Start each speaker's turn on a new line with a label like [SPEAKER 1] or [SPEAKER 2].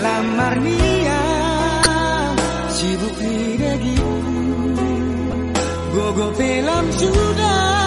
[SPEAKER 1] dalam marnia sibuk diriku gogo film sudah